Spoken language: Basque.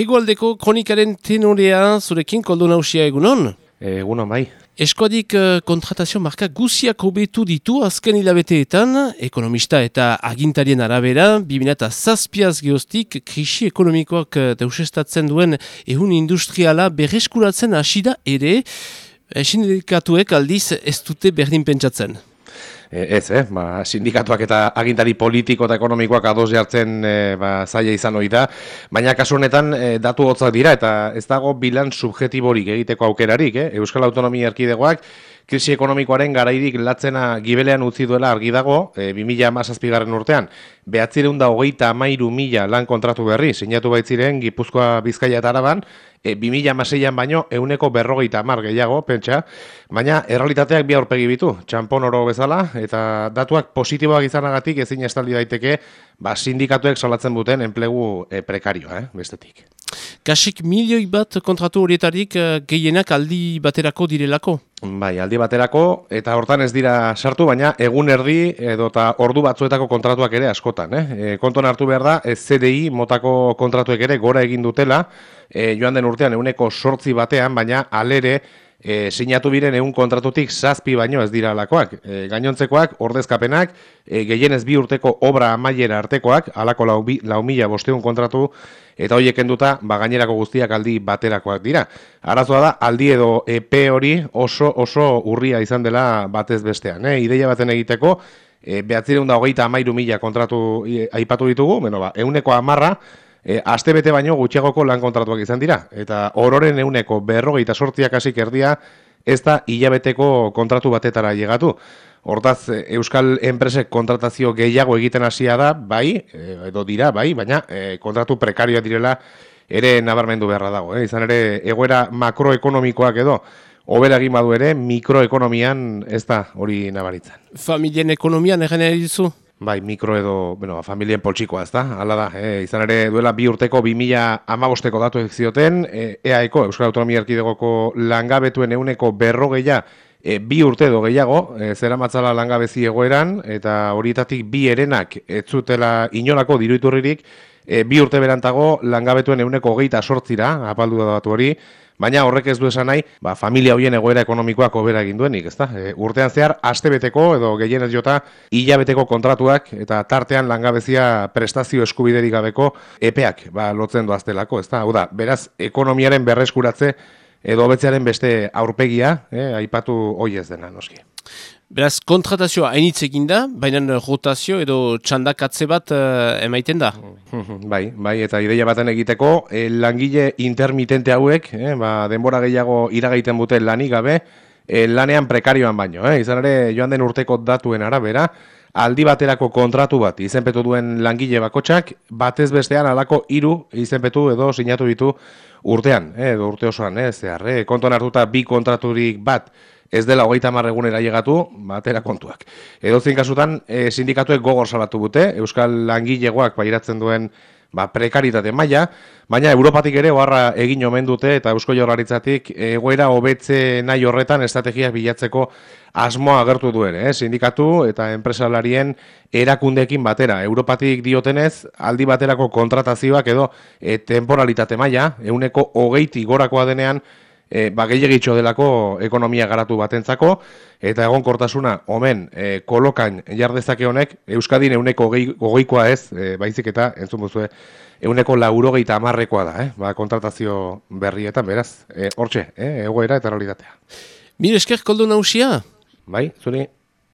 Hegoaldeko kronikaren tenorea zurekin koldo nausia egunon? Egunon bai. Eskoadik uh, kontratazio marka guziak hobetu ditu azken hilabeteetan, ekonomista eta agintarien arabera, 2000 zazpiaz geostik krisi ekonomikoak uh, deusestatzen duen ehun industriala berreskuratzen asida ere, sindikatuek aldiz ez dute berdin pentsatzen. E, ez, eh? ba, sindikatuak eta agintari politiko eta ekonomikoak ados jartzen e, ba, zaila izan hori da, baina kasu honetan e, datu hotzak dira eta ez dago bilan subjetiborik egiteko aukerarik, eh? Euskal Autonomia Erkidegoak krisi ekonomikoaren garairik latzena gibelean utzi duela argi dago, e, 2000 garren urtean, behatzireun da hogeita amairu mila lan kontratu berri, sinatu baitziren Gipuzkoa Bizkaia eta Araban, e, 2000 baino euneko berrogeita amar gehiago, pentsa, baina errealitateak bi aurpegi bitu, txampon oro bezala, eta datuak positiboak izanagatik ezin estaldi daiteke, ba, sindikatuek salatzen duten enplegu e, prekarioa, eh, bestetik. Kasik milioi bat kontratu horietarik uh, gehienak aldi baterako direlako? Bai, aldi baterako, eta hortan ez dira sartu, baina egun erdi edo eta ordu batzuetako kontratuak ere askotan. Eh? E, konton hartu behar da, ez CDI motako kontratuek ere gora egin dutela, e, joan den urtean eguneko sortzi batean, baina alere e, sinatu biren egun kontratutik zazpi baino ez dira alakoak. E, gainontzekoak, ordezkapenak, e, gehienez bi urteko obra amaiera artekoak, alako lau, lau mila bosteun kontratu, eta horiek enduta, ba, gainerako guztiak aldi baterakoak dira. Arazoa da, aldi edo EP hori oso oso urria izan dela batez bestean. E, ideia baten egiteko, e, behatzireun da hogeita amairu mila kontratu e, aipatu ditugu, bueno, ba, euneko amarra, e, aste bete baino gutxiagoko lan kontratuak izan dira. Eta ororen euneko berrogeita sortziak hasik erdia, ez da hilabeteko kontratu batetara llegatu. Hortaz, e, Euskal Enpresek kontratazio gehiago egiten hasia da, bai, e, edo dira, bai, baina e, kontratu prekarioa direla ere nabarmendu beharra dago. Eh? Izan ere, egoera makroekonomikoak edo, Obera egin badu ere, mikroekonomian ez da hori nabaritzen. Familien ekonomian egin dizu? Bai, mikro edo, bueno, familien poltsikoa, ez da? Hala da, e, izan ere duela bi urteko, bi mila amabosteko datu zioten, e, EAEko, Euskal Autonomia Erkidegoko langabetuen euneko berrogeia, e, bi urte edo gehiago, e, zera matzala langabezi egoeran, eta horietatik bi erenak ez zutela inolako diruiturririk, e, bi urte berantago langabetuen euneko geita sortzira, apaldu da datu hori, Baina horrek ez du esan nahi, ba, familia hoien egoera ekonomikoak hobera egin duenik, ezta? E, urtean zehar astebeteko edo gehienez jota hilabeteko kontratuak eta tartean langabezia prestazio eskubiderik gabeko epeak ba, lotzen doaztelako, ezta? Hau da, beraz, ekonomiaren berreskuratze edo hobetzearen beste aurpegia, eh, aipatu hoi ez dena, noski. Beraz, kontratazioa hainitz egin da, baina rotazio edo txandakatze bat uh, emaiten da. bai, bai, eta ideia baten egiteko, eh, langile intermitente hauek, eh, ba, denbora gehiago iragaiten bute lanik gabe, eh, lanean prekarioan baino. Eh, izan ere, joan den urteko datuen arabera, aldi baterako kontratu bat izenpetu duen langile bakotsak, batez bestean alako hiru izenpetu edo sinatu ditu urtean, eh, edo urte osoan, eh, zehar, eh, kontuan hartuta bi kontraturik bat, ez dela hogeita marregunera llegatu, batera kontuak. Edo kasutan, e, sindikatuek gogor salatu bute, Euskal Langilegoak bairatzen duen ba, prekaritate maila, baina Europatik ere oharra egin omen dute eta Eusko Jaurlaritzatik egoera hobetze nahi horretan estrategiak bilatzeko asmoa agertu duen, eh? sindikatu eta enpresalarien erakundeekin batera. Europatik diotenez, aldi baterako kontratazioak edo e, temporalitate maila, euneko hogeiti gorakoa denean, e, ba, delako ekonomia garatu batentzako, eta egon kortasuna, omen, e, kolokan jardezake honek, Euskadin euneko gogoikoa ez, e, baizik eta, entzun buzue, euneko laurogeita amarrekoa da, eh? ba, kontratazio berrietan, beraz, e, hortxe, e, egoera eta realitatea. Mire esker koldo nausia? Bai, zuri.